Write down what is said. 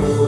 Oh.